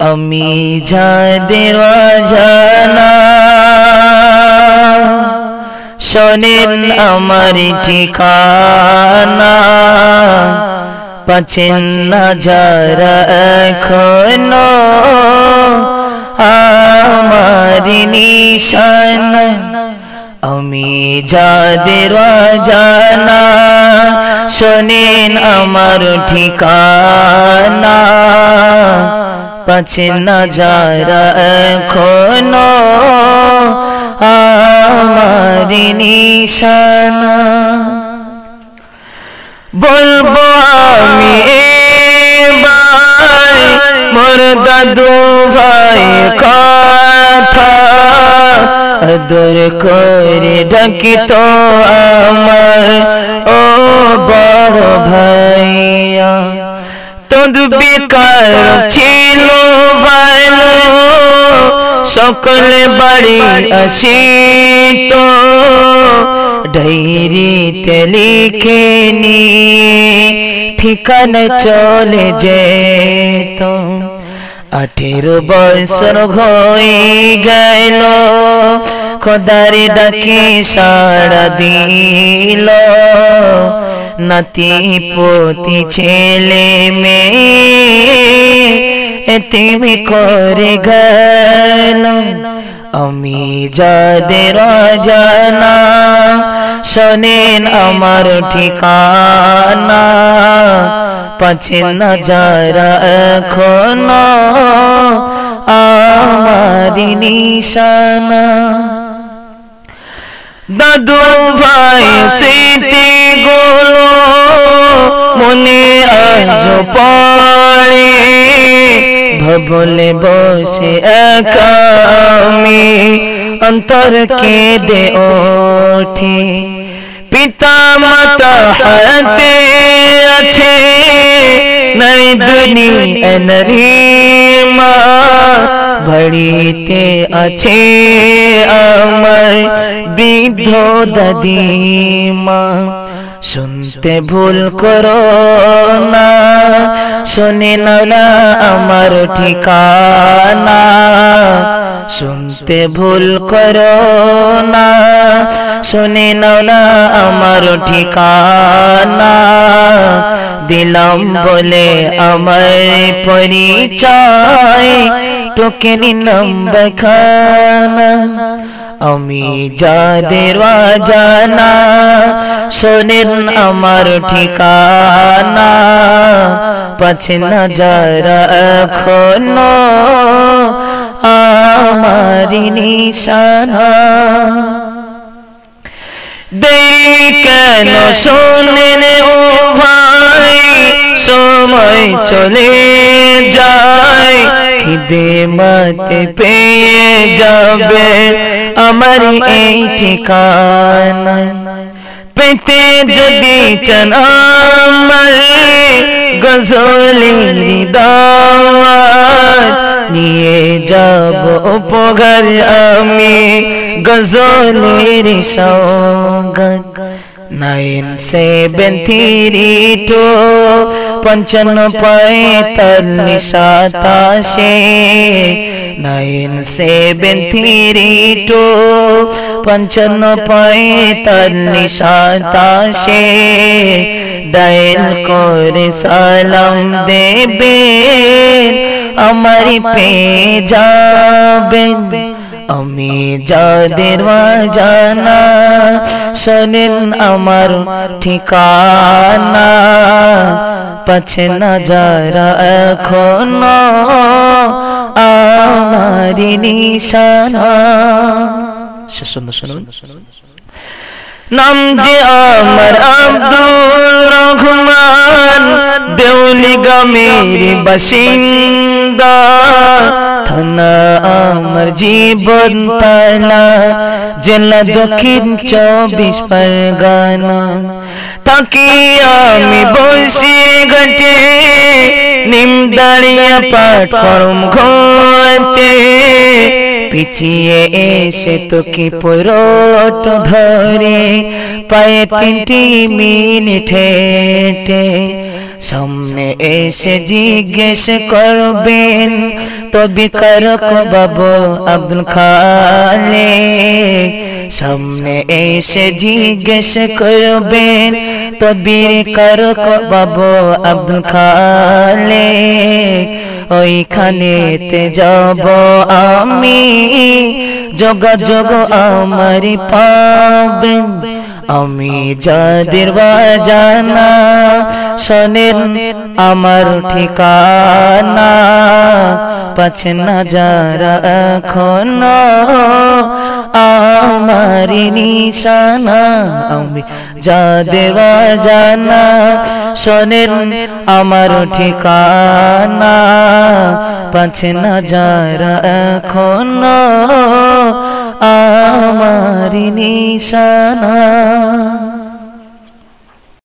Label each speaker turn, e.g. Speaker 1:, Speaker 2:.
Speaker 1: আমি যাদের জানা শোনেন আমার ঠিকানা পাচেন না যারা এখনও আমার নিশানা। আমি যাদের জানা শোনেন আমার ঠিকানা। পাচ্ছে না যারা এখনও আমার নিশানা। বলব আমি এবার মোর দাদু ভাই কথা আদর করে ডাকি তো আমার ও বড় ভাইয়া। তদ বেকার ছিল ভালো সকলে বাড়ি আসি তো ডায়েরিতে লিখে নিয়ে ঠিকানা চলে যেত। আঠেরো বছর হয়ে গেল, খোদারে ডাকে সাড়া দিল। নাতি, পতি, ছেলে, মেয়ে তুমি করে গেল আমি যাদের জানা শোনেন আমার ঠিকানা। পাচ্ছে না যারা এখনও আমার নিশানা। দাদু ভাই স্মৃতি গুলো মনে আজ পড়ে। ভবলে বসে একা আমি অন্তর কেঁদে ওঠে। পিতা মাতা হাতে আছে নাই দুনিয়া মা, বাড়িতে আছে আমার বৃদ্ধ দাদিমা। শুনতে ভুল করো না। শোনে না আমার ঠিকানা। শুনতে ভুল করো না। শোনে না আমার ঠিকানা। দিলাম বলে আমার পরিচয়। তোকে নিলাম দেখানা আমি যাদের জানা শোনেন আমার ঠিকানা। পাচ্ছে না যারা এখনও আমার নিশানা। দেরি কেন শোনেন সময় চলে যায়। খিদে মাতে পেয়ে যাবে আমার এই ঠিকানা। পেতে যদি চান আমার গজলের দাওয়াত নিয়ে যাব উপকার আমি গজলের Saugata nine seven three two পঞ্চান্ন পঁয়তাল্লিশ সাতাশে নাইন সেভেন থ্রি টু পঞ্চান্ন পঁয়তাল্লিশ সাতাশে ডায়েল করে সালাম দেবে আমার পে যাবেন আমি যাদের জানা শোনেন আমার ঠিকানা। পাচ্ছে না যারা এখনও আমার নিশানা। নাম যে আমার আব্দুর রহমান, দেউলি গামের বাসিন্দা। থানা আমার জীবন তালা, জেলা দক্ষিণ চব্বিশ পরগানা। তাকি আমি বলছি ঘটে, নিম দাঁড়িয়ে পাঠ করম ঘতে পিছিয়ে এসে তোকে পরট ধরে, পায়ে তিনটি মিনিট সামনে এসে জিজ্ঞেস করবেন, তবে করক বাবু আব্দুল খালে সামনে এসে জিজ্ঞেস করবেন তবির করক বাবু আব্দুল খালে ওইখানেতে যাব আমি, যোগাযোগ আমার পাবেন। আমি যাদের বাজানা শোনেন আমার ঠিকানা। পাচ্ছে না যারা এখন আমার নিশানা। আমি যাদের বাজানা শোনেন আমার ঠিকানা। পাচ্ছে না যারা এখন আমারি নিশানা।